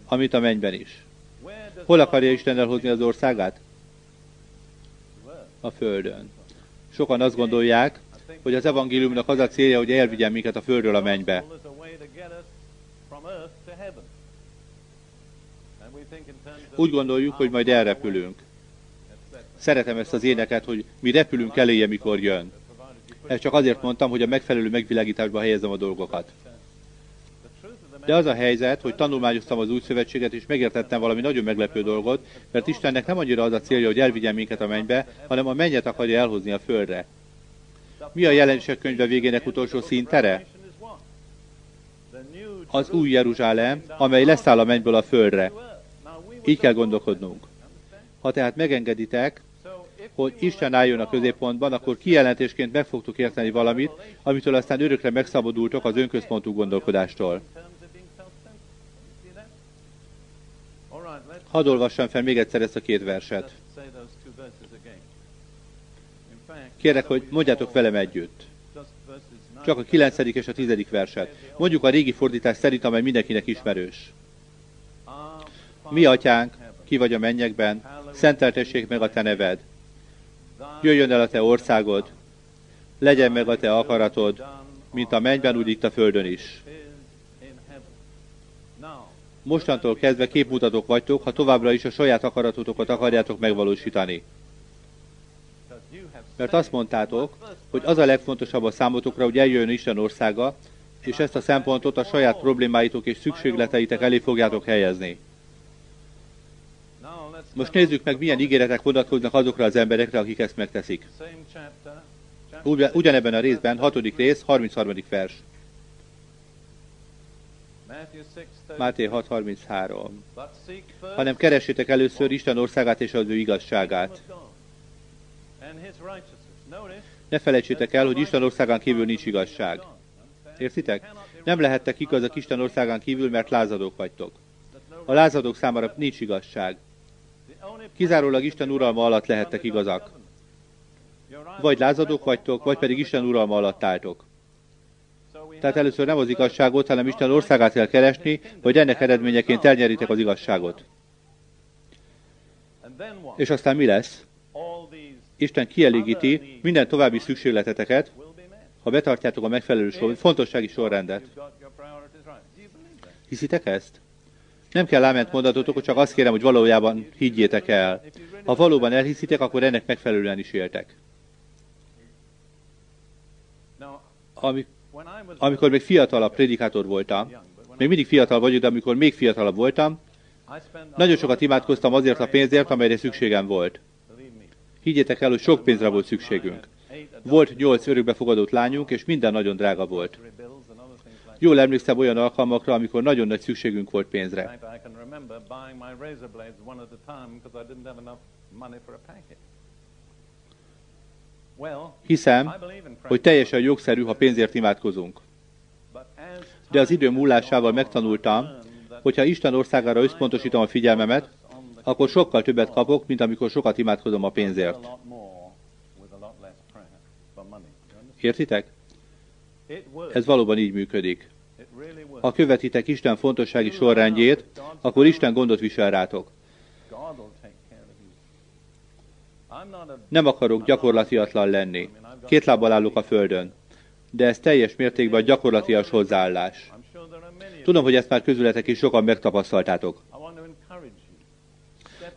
amit a mennyben is. Hol akarja Isten elhozni az országát? A földön. Sokan azt gondolják, hogy az evangéliumnak az a célja, hogy elvigyen minket a földről a mennybe. Úgy gondoljuk, hogy majd elrepülünk. Szeretem ezt az éneket, hogy mi repülünk eléje, mikor jön. Ezt csak azért mondtam, hogy a megfelelő megvilágításba helyezem a dolgokat. De az a helyzet, hogy tanulmányoztam az új szövetséget, és megértettem valami nagyon meglepő dolgot, mert Istennek nem annyira az a célja, hogy elvigyen minket a mennybe, hanem a mennyet akarja elhozni a földre. Mi a jelenések könyve végének utolsó szintere? Az új Jeruzsálem, amely leszáll a mennyből a földre. Így kell gondolkodnunk. Ha tehát megengeditek, hogy Isten álljon a középpontban, akkor kijelentésként meg fogtok érteni valamit, amitől aztán örökre megszabadultok az önközpontú gondolkodástól. Hadd olvassam fel még egyszer ezt a két verset. Kérek, hogy mondjátok velem együtt. csak a 9. és a 10. verset. Mondjuk a régi fordítás szerint, amely mindenkinek ismerős. Mi atyánk, ki vagy a mennyekben, szenteltessék meg a te neved. Jöjjön el a te országod, legyen meg a te akaratod, mint a mennyben, úgy itt a földön is. Mostantól kezdve képmutatók vagytok, ha továbbra is a saját akaratotokat akarjátok megvalósítani. Mert azt mondtátok, hogy az a legfontosabb a számotokra, hogy eljöjjön Isten országa, és ezt a szempontot a saját problémáitok és szükségleteitek elé fogjátok helyezni. Most nézzük meg, milyen ígéretek vonatkoznak azokra az emberekre, akik ezt megteszik. Ugyanebben a részben, hatodik rész, 33. vers. Máté 6.33. Hanem keressétek először Isten országát és az ő igazságát. Ne felejtsétek el, hogy Isten országán kívül nincs igazság. Értitek? Nem lehettek igazak Isten országán kívül, mert lázadók vagytok. A lázadók számára nincs igazság. Kizárólag Isten uralma alatt lehettek igazak. Vagy lázadók vagytok, vagy pedig Isten uralma alatt álltok. Tehát először nem az igazságot, hanem Isten országát kell keresni, hogy ennek eredményeként elnyeritek az igazságot. És aztán mi lesz? Isten kielégíti minden további szükségleteteket, ha betartjátok a megfelelő sor, fontossági sorrendet. Hiszitek ezt? Nem kell láment mondatotok, csak azt kérem, hogy valójában higgyétek el. Ha valóban elhiszitek, akkor ennek megfelelően is éltek. Ami, amikor még fiatalabb prédikátor voltam, még mindig fiatal vagyok, de amikor még fiatalabb voltam, nagyon sokat imádkoztam azért a pénzért, amelyre szükségem volt. Higgyétek el, hogy sok pénzre volt szükségünk. Volt nyolc örökbefogadott lányunk, és minden nagyon drága volt. Jól emlékszem olyan alkalmakra, amikor nagyon nagy szükségünk volt pénzre. Hiszem, hogy teljesen jogszerű, ha pénzért imádkozunk. De az idő múlásával megtanultam, hogy ha Isten országára összpontosítom a figyelmemet, akkor sokkal többet kapok, mint amikor sokat imádkozom a pénzért. Értitek? Ez valóban így működik. Ha követitek Isten fontossági sorrendjét, akkor Isten gondot visel rátok. Nem akarok gyakorlatiatlan lenni. Két lábbal állok a földön. De ez teljes mértékben gyakorlatias hozzáállás. Tudom, hogy ezt már közületek is sokan megtapasztaltátok.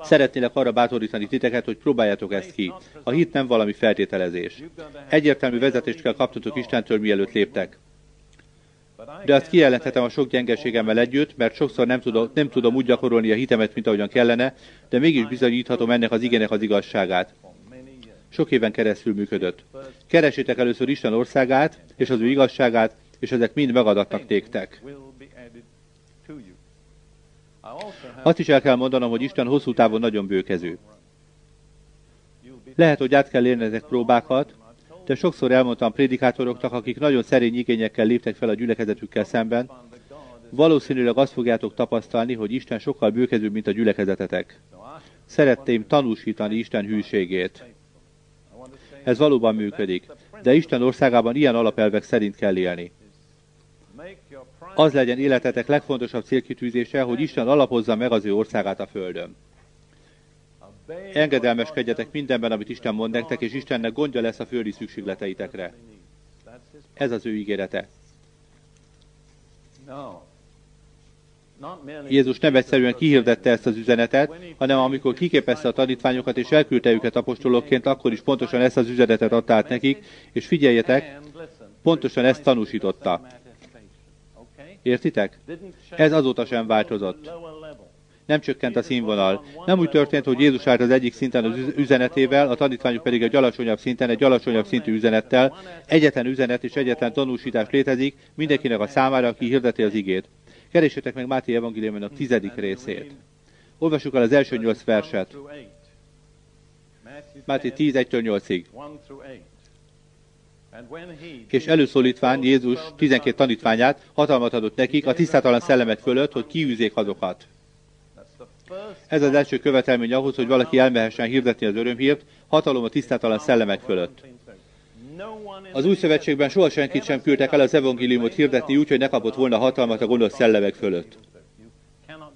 Szeretnélek arra bátorítani titeket, hogy próbáljátok ezt ki. A hit nem valami feltételezés. Egyértelmű vezetést kell kaptatok Istentől, mielőtt léptek. De azt kijelenthetem a sok gyengeségemmel együtt, mert sokszor nem tudom, nem tudom úgy gyakorolni a hitemet, mint ahogyan kellene, de mégis bizonyíthatom ennek az igének az igazságát. Sok éven keresztül működött. Keresétek először Isten országát és az ő igazságát, és ezek mind megadatnak téktek. Azt is el kell mondanom, hogy Isten hosszú távon nagyon bőkező. Lehet, hogy át kell érni ezek próbákat, de sokszor elmondtam prédikátoroknak, akik nagyon szerény igényekkel léptek fel a gyülekezetükkel szemben, valószínűleg azt fogjátok tapasztalni, hogy Isten sokkal bőkezőbb, mint a gyülekezetetek. Szeretném tanúsítani Isten hűségét. Ez valóban működik, de Isten országában ilyen alapelvek szerint kell élni. Az legyen életetek legfontosabb célkitűzése, hogy Isten alapozza meg az ő országát a földön. Engedelmeskedjetek mindenben, amit Isten mond nektek, és Istennek gondja lesz a földi szükségleteitekre. Ez az ő ígérete. Jézus nem egyszerűen kihirdette ezt az üzenetet, hanem amikor kiképezte a tanítványokat és elküldte őket apostolokként, akkor is pontosan ezt az üzenetet adta át nekik, és figyeljetek, pontosan ezt tanúsította. Értitek? Ez azóta sem változott. Nem csökkent a színvonal. Nem úgy történt, hogy Jézus állt az egyik szinten az üzenetével, a tanítványok pedig egy alacsonyabb szinten, egy alacsonyabb szintű üzenettel. Egyetlen üzenet és egyetlen tanúsítás létezik mindenkinek a számára, aki hirdeti az igét. Keresétek meg Máté evangéliumának tizedik részét. Olvassuk el az első nyolc verset. Máté 10, 1-től 8-ig. És előszólítván Jézus 12 tanítványát hatalmat adott nekik a tisztátalan szellemek fölött, hogy kiűzzék azokat. Ez az első követelmény ahhoz, hogy valaki elmehessen hirdetni az örömhírt, hatalom a tisztátalan szellemek fölött. Az új szövetségben soha senkit sem küldtek el az evangéliumot hirdetni úgy, hogy ne kapott volna hatalmat a gonosz szellemek fölött.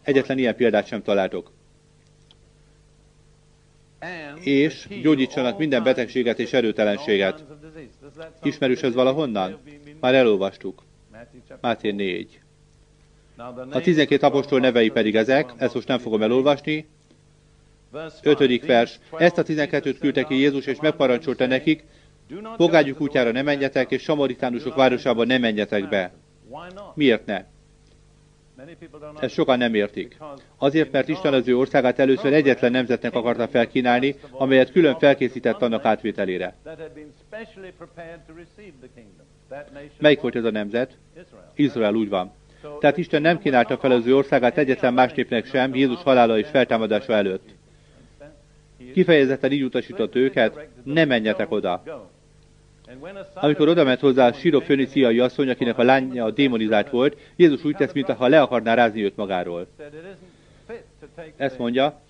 Egyetlen ilyen példát sem találtok. És gyógyítsanak minden betegséget és erőtelenséget. Ismerős ez valahonnan? Már elolvastuk. Máté 4. A 12 apostol nevei pedig ezek, ezt most nem fogom elolvasni. Ötödik vers. Ezt a 12-t küldte ki Jézus, és megparancsolta nekik, Fogágyuk útjára ne menjetek, és samaritánusok városába ne menjetek be. Miért ne? Ezt sokan nem értik. Azért, mert Isten az ő országát először egyetlen nemzetnek akarta felkínálni, amelyet külön felkészített annak átvételére. Melyik volt ez a nemzet? Izrael úgy van. Tehát Isten nem kínálta fel az ő országát egyetlen más népnek sem Jézus halála és feltámadása előtt. Kifejezetten így utasított őket, ne menjetek oda. Amikor oda ment hozzá a síró föníciai asszony, akinek a lánya démonizált volt, Jézus úgy tesz, mintha le akarná rázni őt magáról. Ezt mondja,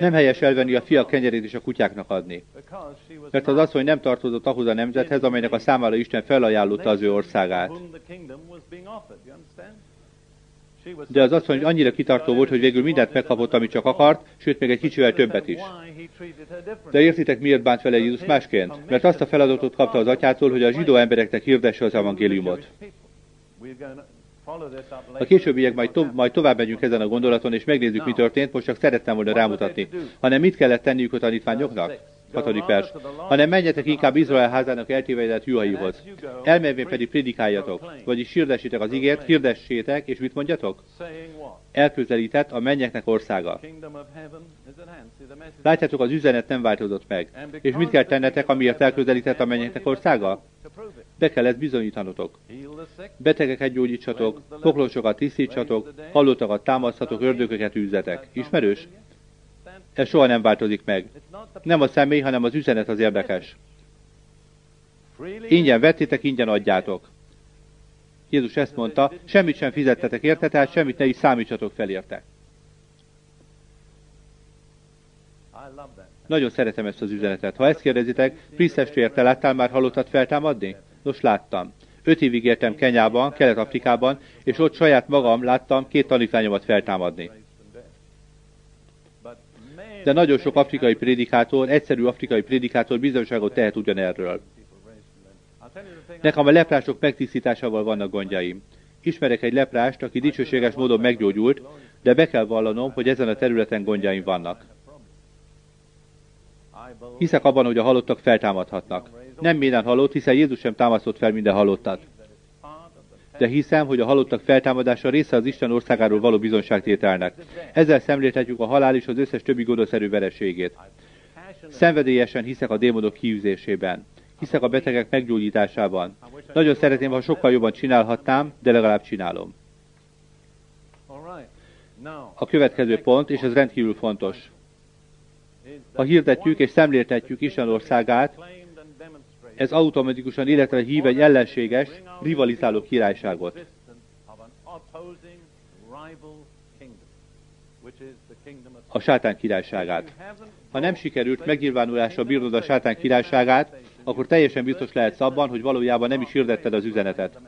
nem helyes elvenni a fiak kenyerét és a kutyáknak adni. Mert az asszony nem tartozott ahhoz a nemzethez, amelynek a számára Isten felajánlotta az ő országát. De az asszony annyira kitartó volt, hogy végül mindent megkapott, amit csak akart, sőt még egy kicsivel többet is. De értitek, miért bánt vele Jézus másként? Mert azt a feladatot kapta az atyától, hogy a zsidó embereknek hirdesse az evangéliumot. A későbbiek majd, to- majd tovább megyünk ezen a gondolaton, és megnézzük, mi történt, most csak szerettem volna rámutatni. Hanem mit kellett tenniük a tanítványoknak? Hatodik vers. Hanem menjetek inkább Izrael házának eltévedett juhaihoz. Elmenvén pedig prédikáljatok, vagyis hirdessétek az ígért, hirdessétek, és mit mondjatok? Elközelített a mennyeknek országa. Látjátok, az üzenet nem változott meg. És mit kell tennetek, amiért elközelített a mennyeknek országa? Be kell ezt bizonyítanotok. Betegeket gyógyítsatok, poklosokat tisztítsatok, hallottakat támaszthatok, ördököket űzzetek. Ismerős? Ez soha nem változik meg. Nem a személy, hanem az üzenet az érdekes. Ingyen vettétek, ingyen adjátok. Jézus ezt mondta, semmit sem fizettetek érte, tehát semmit ne is számítsatok fel érte. Nagyon szeretem ezt az üzenetet. Ha ezt kérdezitek, Prisztestvér, te láttál már halottat feltámadni? Nos, láttam. Öt évig éltem Kenyában, Kelet-Afrikában, és ott saját magam láttam két tanítványomat feltámadni de nagyon sok afrikai prédikátor, egyszerű afrikai prédikátor bizonyságot tehet ugyanerről. Nekem a leprások megtisztításával vannak gondjaim. Ismerek egy leprást, aki dicsőséges módon meggyógyult, de be kell vallanom, hogy ezen a területen gondjaim vannak. Hiszek abban, hogy a halottak feltámadhatnak. Nem minden halott, hiszen Jézus sem támasztott fel minden halottat de hiszem, hogy a halottak feltámadása része az Isten országáról való bizonságtételnek. Ezzel szemléltetjük a halál és az összes többi gonoszerű vereségét. Szenvedélyesen hiszek a démonok kiűzésében. Hiszek a betegek meggyógyításában. Nagyon szeretném, ha sokkal jobban csinálhatnám, de legalább csinálom. A következő pont, és ez rendkívül fontos. Ha hirdetjük és szemléltetjük Isten országát, ez automatikusan életre hív egy ellenséges, rivalizáló királyságot. A sátán királyságát. Ha nem sikerült megnyilvánulásra bírnod a sátán királyságát, akkor teljesen biztos lehetsz abban, hogy valójában nem is hirdetted az üzenetet.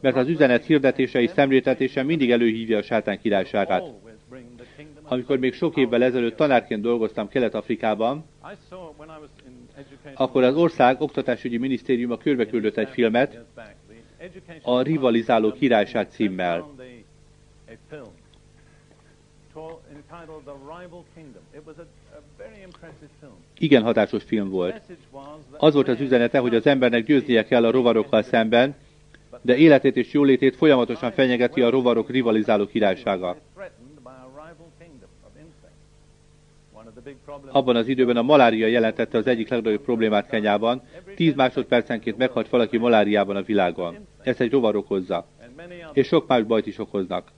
Mert az üzenet hirdetése és szemléltetése mindig előhívja a sátán királyságát. Amikor még sok évvel ezelőtt tanárként dolgoztam Kelet-Afrikában, akkor az ország oktatásügyi minisztériuma küldött egy filmet a Rivalizáló Királyság címmel. Igen hatásos film volt. Az volt az üzenete, hogy az embernek győznie kell a rovarokkal szemben, de életét és jólétét folyamatosan fenyegeti a rovarok rivalizáló királysága. Abban az időben a malária jelentette az egyik legnagyobb problémát Kenyában. 10 másodpercenként meghalt valaki maláriában a világon. Ezt egy rovar okozza. És sok más bajt is okoznak.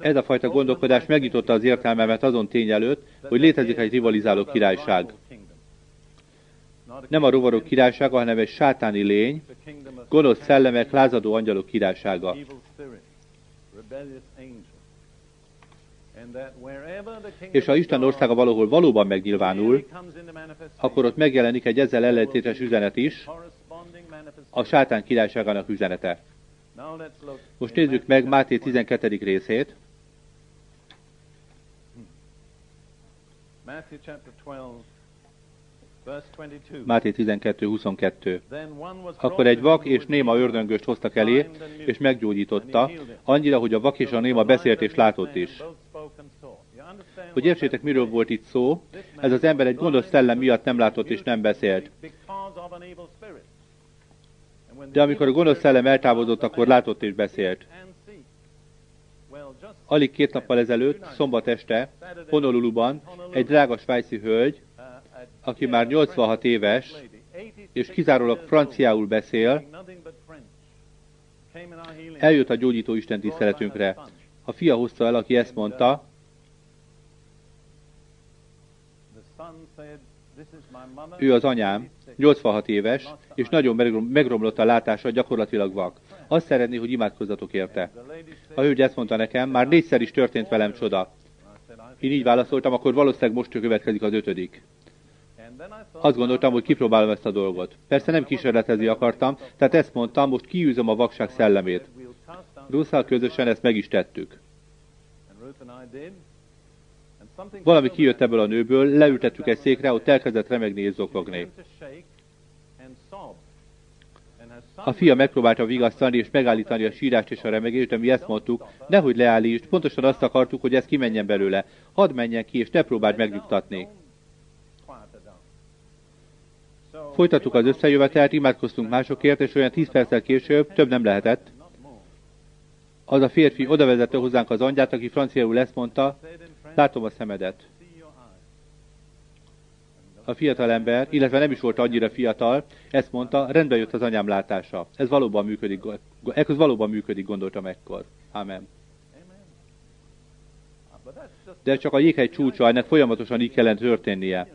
Ez a fajta gondolkodás megnyitotta az értelmemet azon tény előtt, hogy létezik egy rivalizáló királyság. Nem a rovarok királysága, hanem egy sátáni lény, gonosz szellemek, lázadó angyalok királysága. És ha Isten országa valahol valóban megnyilvánul, akkor ott megjelenik egy ezzel ellentétes üzenet is, a sátán királyságának üzenete. Most nézzük meg Máté 12. részét. Máté 12, 22. Akkor egy vak és néma ördöngöst hoztak elé, és meggyógyította, annyira, hogy a vak és a néma beszélt és látott is. Hogy értsétek, miről volt itt szó, ez az ember egy gonosz szellem miatt nem látott és nem beszélt. De amikor a gonosz szellem eltávozott, akkor látott és beszélt. Alig két nappal ezelőtt, szombat este, Honoluluban egy drága svájci hölgy, aki már 86 éves, és kizárólag franciául beszél, eljött a gyógyító Isten tiszteletünkre. A fia hozta el, aki ezt mondta, ő az anyám, 86 éves, és nagyon megromlott a látása, gyakorlatilag vak. Azt szeretné, hogy imádkozzatok érte. A hölgy ezt mondta nekem, már négyszer is történt velem csoda. Én így válaszoltam, akkor valószínűleg most következik az ötödik. Azt gondoltam, hogy kipróbálom ezt a dolgot. Persze nem kísérletezni akartam, tehát ezt mondtam, most kiűzöm a vakság szellemét. Russzal közösen ezt meg is tettük. Valami kijött ebből a nőből, leültettük egy székre, ott elkezdett remegni és zokogni. A fia megpróbálta vigasztani és megállítani a sírást és a remegést, de mi ezt mondtuk, nehogy leállítsd, pontosan azt akartuk, hogy ez kimenjen belőle. Hadd menjen ki, és ne próbáld megnyugtatni. Folytattuk az összejövetelt, imádkoztunk másokért, és olyan tíz perccel később, több nem lehetett, az a férfi odavezette hozzánk az angyát, aki franciául ezt mondta, látom a szemedet. A fiatal ember, illetve nem is volt annyira fiatal, ezt mondta, rendbe jött az anyám látása. Ez valóban működik, ez valóban működik, gondoltam ekkor. Amen. De csak a jéghegy csúcsa, ennek folyamatosan így kellene történnie.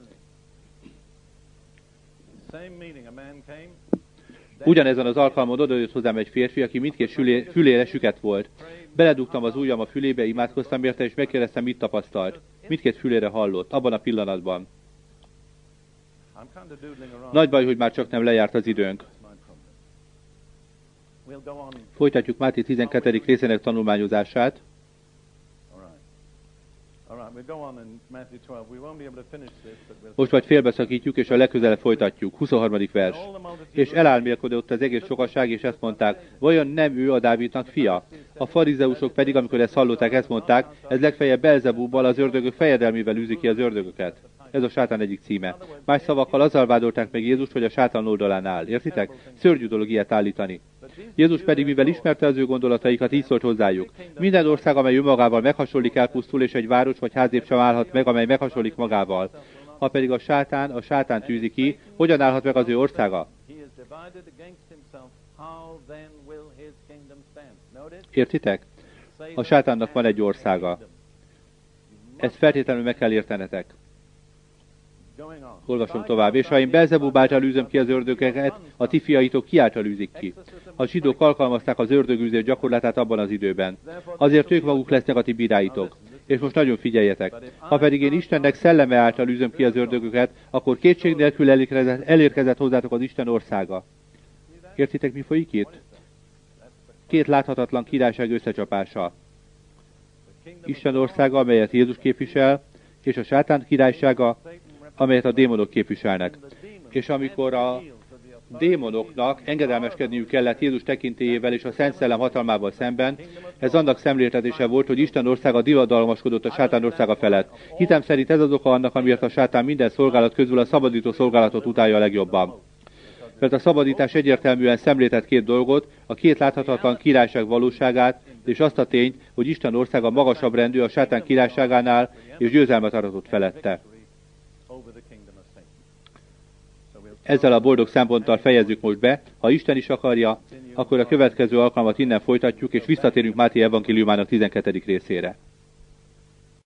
Ugyanezen az alkalmon odajött hozzám egy férfi, aki mindkét fülé, fülére süket volt. Beledugtam az ujjam a fülébe, imádkoztam érte, és megkérdeztem, mit tapasztalt. Mindkét fülére hallott, abban a pillanatban. Nagy baj, hogy már csak nem lejárt az időnk. Folytatjuk Máté 12. részének tanulmányozását. Most majd félbeszakítjuk, és a legközelebb folytatjuk. 23. vers. És elálmélkodott az egész sokaság, és ezt mondták, vajon nem ő a Dávidnak fia? A farizeusok pedig, amikor ezt hallották, ezt mondták, ez legfeljebb Belzebúbbal az ördögök fejedelmével űzi ki az ördögöket. Ez a sátán egyik címe. Más szavakkal azzal vádolták meg Jézust, hogy a sátán oldalán áll. Értitek? Szörnyű dolog ilyet állítani. Jézus pedig, mivel ismerte az ő gondolataikat, így szólt hozzájuk. Minden ország, amely önmagával meghasonlik, elpusztul, és egy város vagy házép sem állhat meg, amely meghasonlik magával. Ha pedig a sátán, a sátán tűzi ki, hogyan állhat meg az ő országa? Értitek? A sátánnak van egy országa. Ezt feltétlenül meg kell értenetek. Olvasom tovább. És ha én Belzebub által űzöm ki az ördögeket, a ti fiaitok ki által űzik ki. A zsidók alkalmazták az ördögűző gyakorlatát abban az időben. Azért ők maguk lesznek a ti bíráitok. És most nagyon figyeljetek. Ha pedig én Istennek szelleme által űzöm ki az ördögöket, akkor kétség nélkül elérkezett, elérkezett hozzátok az Isten országa. Értitek, mi folyik itt? Két láthatatlan királyság összecsapása. Isten országa, amelyet Jézus képvisel, és a sátán királysága, amelyet a démonok képviselnek. És amikor a démonoknak engedelmeskedniük kellett Jézus tekintélyével és a Szent Szellem hatalmával szemben, ez annak szemléltetése volt, hogy Isten országa diadalmaskodott a sátán országa felett. Hitem szerint ez az oka annak, amiért a sátán minden szolgálat közül a szabadító szolgálatot utálja a legjobban. Mert a szabadítás egyértelműen szemléltet két dolgot, a két láthatatlan királyság valóságát, és azt a tényt, hogy Isten országa magasabb rendű a sátán királyságánál, és győzelmet aratott felette. Ezzel a boldog szemponttal fejezzük most be. Ha Isten is akarja, akkor a következő alkalmat innen folytatjuk, és visszatérünk Máté evangéliumának 12. részére.